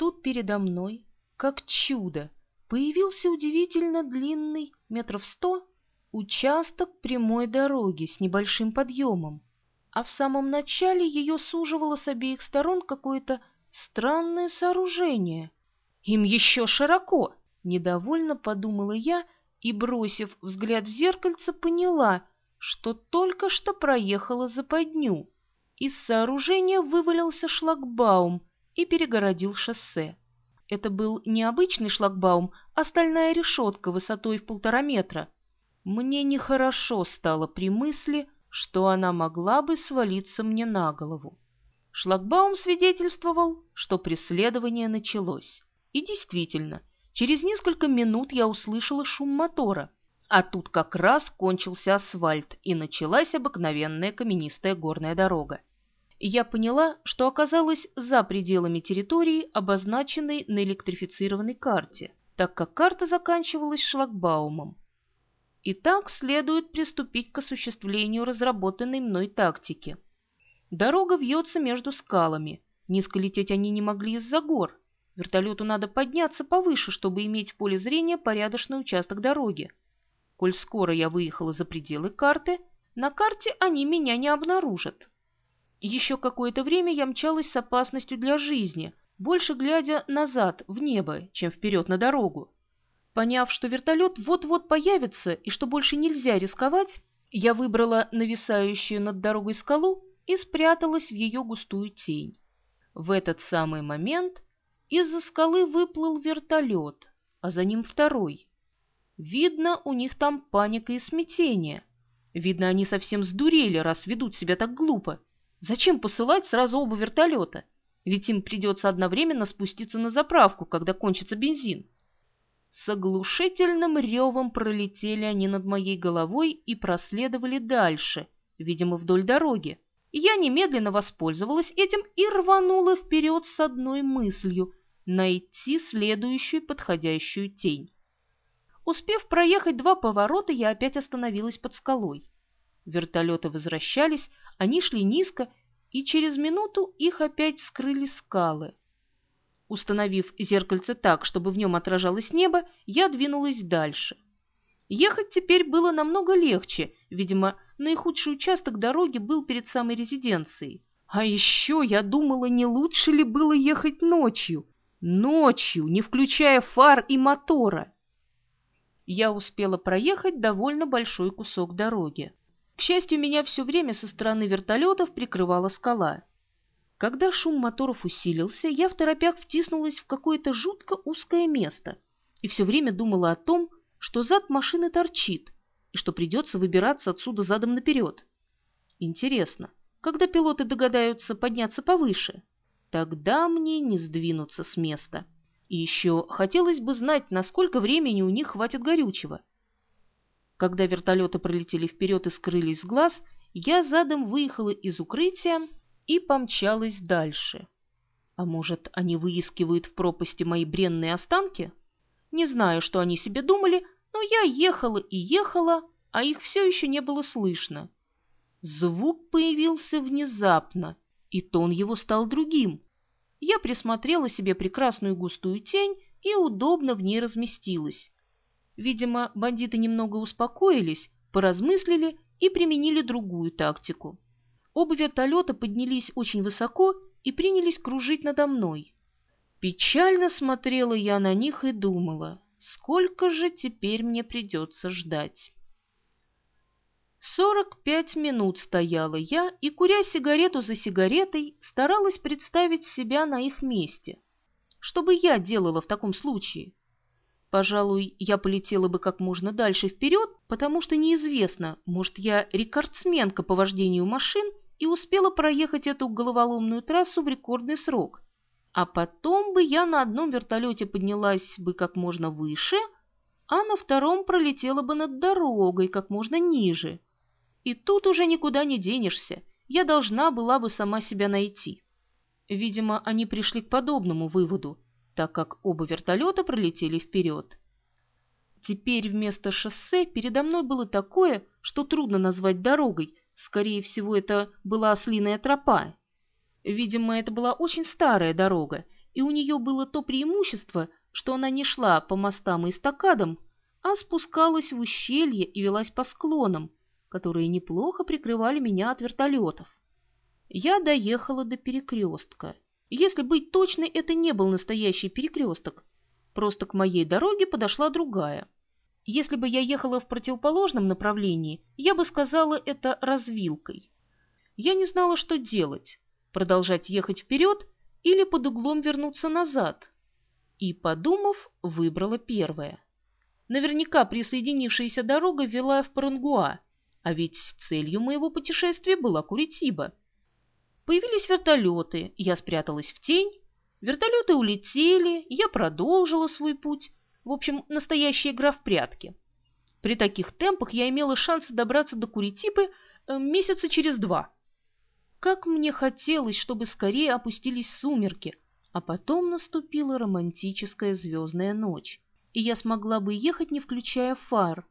тут передо мной, как чудо, появился удивительно длинный, метров сто, участок прямой дороги с небольшим подъемом, а в самом начале ее суживало с обеих сторон какое-то странное сооружение. Им еще широко, недовольно подумала я и, бросив взгляд в зеркальце, поняла, что только что проехала западню. Из сооружения вывалился шлагбаум и перегородил шоссе. Это был не обычный шлагбаум, а стальная решетка высотой в полтора метра. Мне нехорошо стало при мысли, что она могла бы свалиться мне на голову. Шлагбаум свидетельствовал, что преследование началось. И действительно, через несколько минут я услышала шум мотора, а тут как раз кончился асфальт и началась обыкновенная каменистая горная дорога. Я поняла, что оказалась за пределами территории, обозначенной на электрифицированной карте, так как карта заканчивалась шлагбаумом. Итак, следует приступить к осуществлению разработанной мной тактики – Дорога вьется между скалами. Низко лететь они не могли из-за гор. Вертолету надо подняться повыше, чтобы иметь в поле зрения порядочный участок дороги. Коль скоро я выехала за пределы карты, на карте они меня не обнаружат. Еще какое-то время я мчалась с опасностью для жизни, больше глядя назад, в небо, чем вперед на дорогу. Поняв, что вертолет вот-вот появится и что больше нельзя рисковать, я выбрала нависающую над дорогой скалу и спряталась в ее густую тень. В этот самый момент из-за скалы выплыл вертолет, а за ним второй. Видно, у них там паника и смятение. Видно, они совсем сдурели, раз ведут себя так глупо. Зачем посылать сразу оба вертолета? Ведь им придется одновременно спуститься на заправку, когда кончится бензин. С оглушительным ревом пролетели они над моей головой и проследовали дальше, видимо, вдоль дороги. Я немедленно воспользовалась этим и рванула вперед с одной мыслью — найти следующую подходящую тень. Успев проехать два поворота, я опять остановилась под скалой. Вертолеты возвращались, они шли низко, и через минуту их опять скрыли скалы. Установив зеркальце так, чтобы в нем отражалось небо, я двинулась дальше. Ехать теперь было намного легче, видимо, наихудший участок дороги был перед самой резиденцией. А еще я думала, не лучше ли было ехать ночью. Ночью, не включая фар и мотора. Я успела проехать довольно большой кусок дороги. К счастью, меня все время со стороны вертолетов прикрывала скала. Когда шум моторов усилился, я в торопях втиснулась в какое-то жутко узкое место и все время думала о том, что зад машины торчит, и что придется выбираться отсюда задом наперед. Интересно, когда пилоты догадаются подняться повыше? Тогда мне не сдвинуться с места. И еще хотелось бы знать, насколько времени у них хватит горючего. Когда вертолеты пролетели вперед и скрылись с глаз, я задом выехала из укрытия и помчалась дальше. А может, они выискивают в пропасти мои бренные останки? Не знаю, что они себе думали, но я ехала и ехала, а их все еще не было слышно. Звук появился внезапно, и тон его стал другим. Я присмотрела себе прекрасную густую тень и удобно в ней разместилась. Видимо, бандиты немного успокоились, поразмыслили и применили другую тактику. Оба вертолета поднялись очень высоко и принялись кружить надо мной. Печально смотрела я на них и думала, Сколько же теперь мне придется ждать? Сорок пять минут стояла я и, куря сигарету за сигаретой, старалась представить себя на их месте. Что бы я делала в таком случае? Пожалуй, я полетела бы как можно дальше вперед, потому что неизвестно, может, я рекордсменка по вождению машин и успела проехать эту головоломную трассу в рекордный срок. А потом бы я на одном вертолете поднялась бы как можно выше, а на втором пролетела бы над дорогой как можно ниже. И тут уже никуда не денешься, я должна была бы сама себя найти. Видимо, они пришли к подобному выводу, так как оба вертолета пролетели вперед. Теперь вместо шоссе передо мной было такое, что трудно назвать дорогой, скорее всего, это была ослиная тропа. Видимо, это была очень старая дорога, и у нее было то преимущество, что она не шла по мостам и эстакадам, а спускалась в ущелье и велась по склонам, которые неплохо прикрывали меня от вертолетов. Я доехала до перекрестка. Если быть точной, это не был настоящий перекресток, просто к моей дороге подошла другая. Если бы я ехала в противоположном направлении, я бы сказала это развилкой. Я не знала, что делать – продолжать ехать вперед или под углом вернуться назад. И, подумав, выбрала первое. Наверняка присоединившаяся дорога вела в Парангуа, а ведь целью моего путешествия была Куритиба. Появились вертолеты, я спряталась в тень, вертолеты улетели, я продолжила свой путь. В общем, настоящая игра в прятки. При таких темпах я имела шанс добраться до Куритибы э, месяца через два. Как мне хотелось, чтобы скорее опустились сумерки, а потом наступила романтическая звездная ночь и я смогла бы ехать, не включая фар.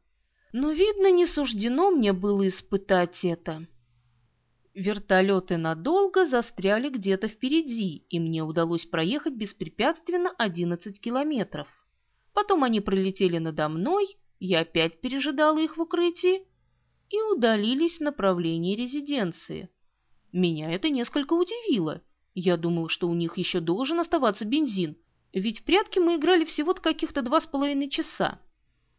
Но, видно, не суждено мне было испытать это. Вертолеты надолго застряли где-то впереди, и мне удалось проехать беспрепятственно 11 километров. Потом они пролетели надо мной, я опять пережидала их в укрытии и удалились в направлении резиденции. Меня это несколько удивило. Я думал, что у них еще должен оставаться бензин, ведь в прятки мы играли всего-то каких-то два с половиной часа.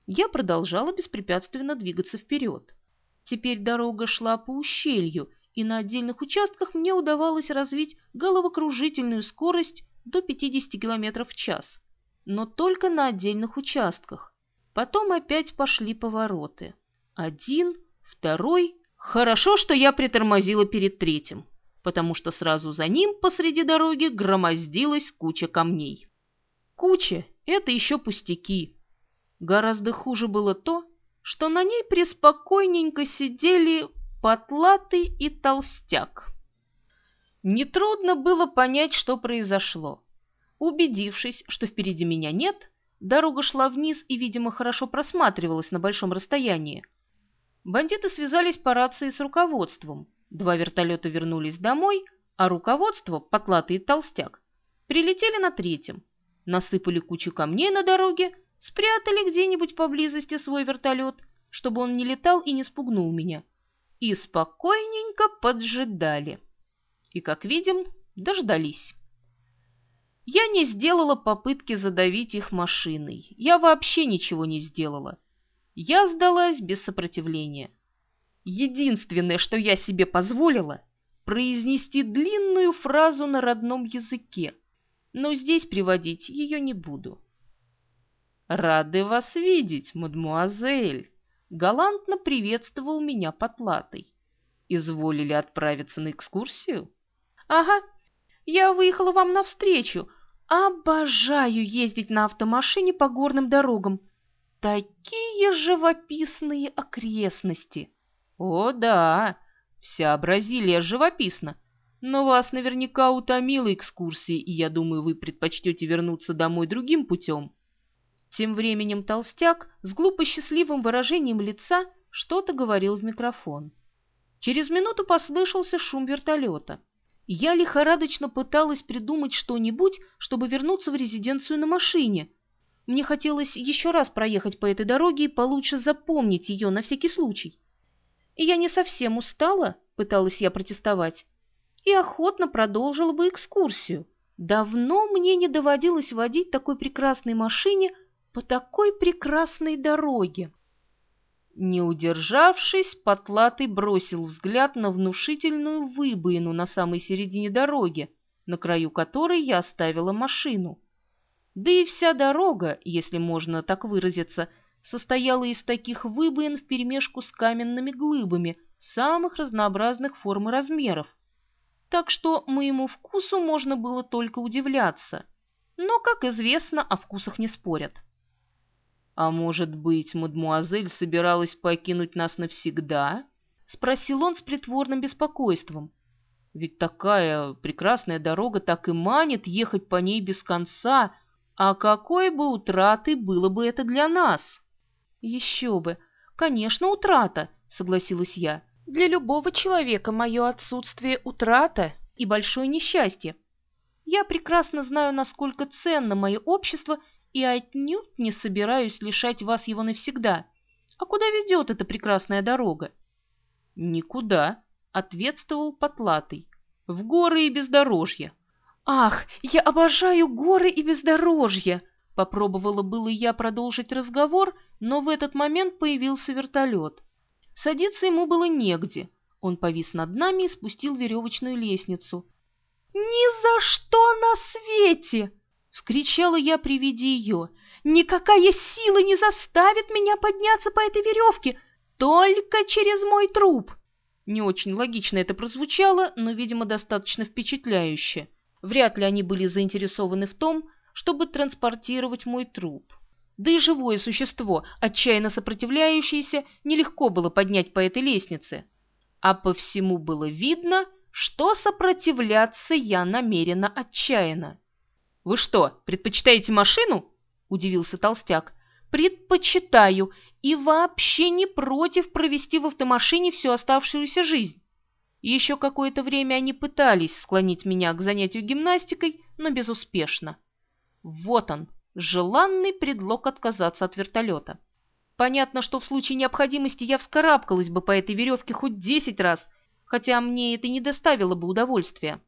Я продолжала беспрепятственно двигаться вперед. Теперь дорога шла по ущелью, и на отдельных участках мне удавалось развить головокружительную скорость до 50 км в час. Но только на отдельных участках. Потом опять пошли повороты. Один, второй. Хорошо, что я притормозила перед третьим, потому что сразу за ним посреди дороги громоздилась куча камней. Куча — это еще пустяки. Гораздо хуже было то, что на ней преспокойненько сидели потлатый и толстяк. Нетрудно было понять, что произошло. Убедившись, что впереди меня нет, дорога шла вниз и, видимо, хорошо просматривалась на большом расстоянии. Бандиты связались по рации с руководством. Два вертолета вернулись домой, а руководство, потлатый и толстяк, прилетели на третьем насыпали кучу камней на дороге, спрятали где-нибудь поблизости свой вертолет, чтобы он не летал и не спугнул меня, и спокойненько поджидали. И, как видим, дождались. Я не сделала попытки задавить их машиной. Я вообще ничего не сделала. Я сдалась без сопротивления. Единственное, что я себе позволила, произнести длинную фразу на родном языке, но здесь приводить ее не буду. «Рады вас видеть, мадмуазель!» Галантно приветствовал меня потлатой. «Изволили отправиться на экскурсию?» «Ага, я выехала вам навстречу. Обожаю ездить на автомашине по горным дорогам. Такие живописные окрестности!» «О, да, вся Бразилия живописна. Но вас наверняка утомила экскурсия, и я думаю, вы предпочтете вернуться домой другим путем. Тем временем толстяк с глупо счастливым выражением лица что-то говорил в микрофон. Через минуту послышался шум вертолета. Я лихорадочно пыталась придумать что-нибудь, чтобы вернуться в резиденцию на машине. Мне хотелось еще раз проехать по этой дороге и получше запомнить ее на всякий случай. И я не совсем устала, пыталась я протестовать и охотно продолжила бы экскурсию. Давно мне не доводилось водить такой прекрасной машине по такой прекрасной дороге. Не удержавшись, Потлатый бросил взгляд на внушительную выбоину на самой середине дороги, на краю которой я оставила машину. Да и вся дорога, если можно так выразиться, состояла из таких выбоин вперемешку с каменными глыбами самых разнообразных форм и размеров, так что моему вкусу можно было только удивляться. Но, как известно, о вкусах не спорят. «А может быть, мадмуазель собиралась покинуть нас навсегда?» — спросил он с притворным беспокойством. «Ведь такая прекрасная дорога так и манит ехать по ней без конца, а какой бы утратой было бы это для нас?» «Еще бы! Конечно, утрата!» — согласилась я. Для любого человека мое отсутствие – утрата и большое несчастье. Я прекрасно знаю, насколько ценно мое общество, и отнюдь не собираюсь лишать вас его навсегда. А куда ведет эта прекрасная дорога? Никуда, ответствовал Потлатый. В горы и бездорожье. Ах, я обожаю горы и бездорожье! Попробовала было я продолжить разговор, но в этот момент появился вертолет. Садиться ему было негде. Он повис над нами и спустил веревочную лестницу. «Ни за что на свете!» — вскричала я при виде ее. «Никакая сила не заставит меня подняться по этой веревке, только через мой труп!» Не очень логично это прозвучало, но, видимо, достаточно впечатляюще. Вряд ли они были заинтересованы в том, чтобы транспортировать мой труп. Да и живое существо, отчаянно сопротивляющееся, нелегко было поднять по этой лестнице. А по всему было видно, что сопротивляться я намерена отчаянно. «Вы что, предпочитаете машину?» – удивился толстяк. «Предпочитаю и вообще не против провести в автомашине всю оставшуюся жизнь». Еще какое-то время они пытались склонить меня к занятию гимнастикой, но безуспешно. Вот он, желанный предлог отказаться от вертолета. Понятно, что в случае необходимости я вскарабкалась бы по этой веревке хоть десять раз, хотя мне это не доставило бы удовольствия.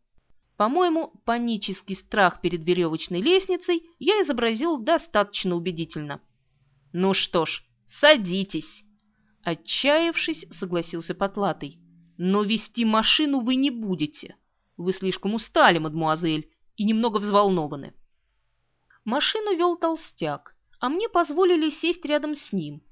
По-моему, панический страх перед веревочной лестницей я изобразил достаточно убедительно. «Ну что ж, садитесь!» Отчаявшись, согласился Потлатый. «Но вести машину вы не будете. Вы слишком устали, мадмуазель, и немного взволнованы». Машину вел толстяк, а мне позволили сесть рядом с ним.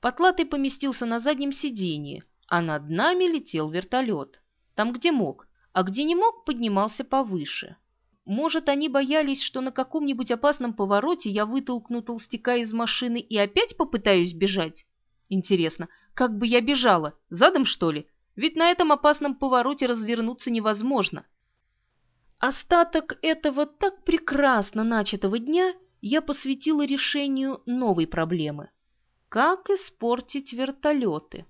Потлатый поместился на заднем сиденье, а над нами летел вертолет. Там, где мог а где не мог, поднимался повыше. Может, они боялись, что на каком-нибудь опасном повороте я вытолкну толстяка из машины и опять попытаюсь бежать? Интересно, как бы я бежала? Задом, что ли? Ведь на этом опасном повороте развернуться невозможно. Остаток этого так прекрасно начатого дня я посвятила решению новой проблемы. Как испортить вертолеты?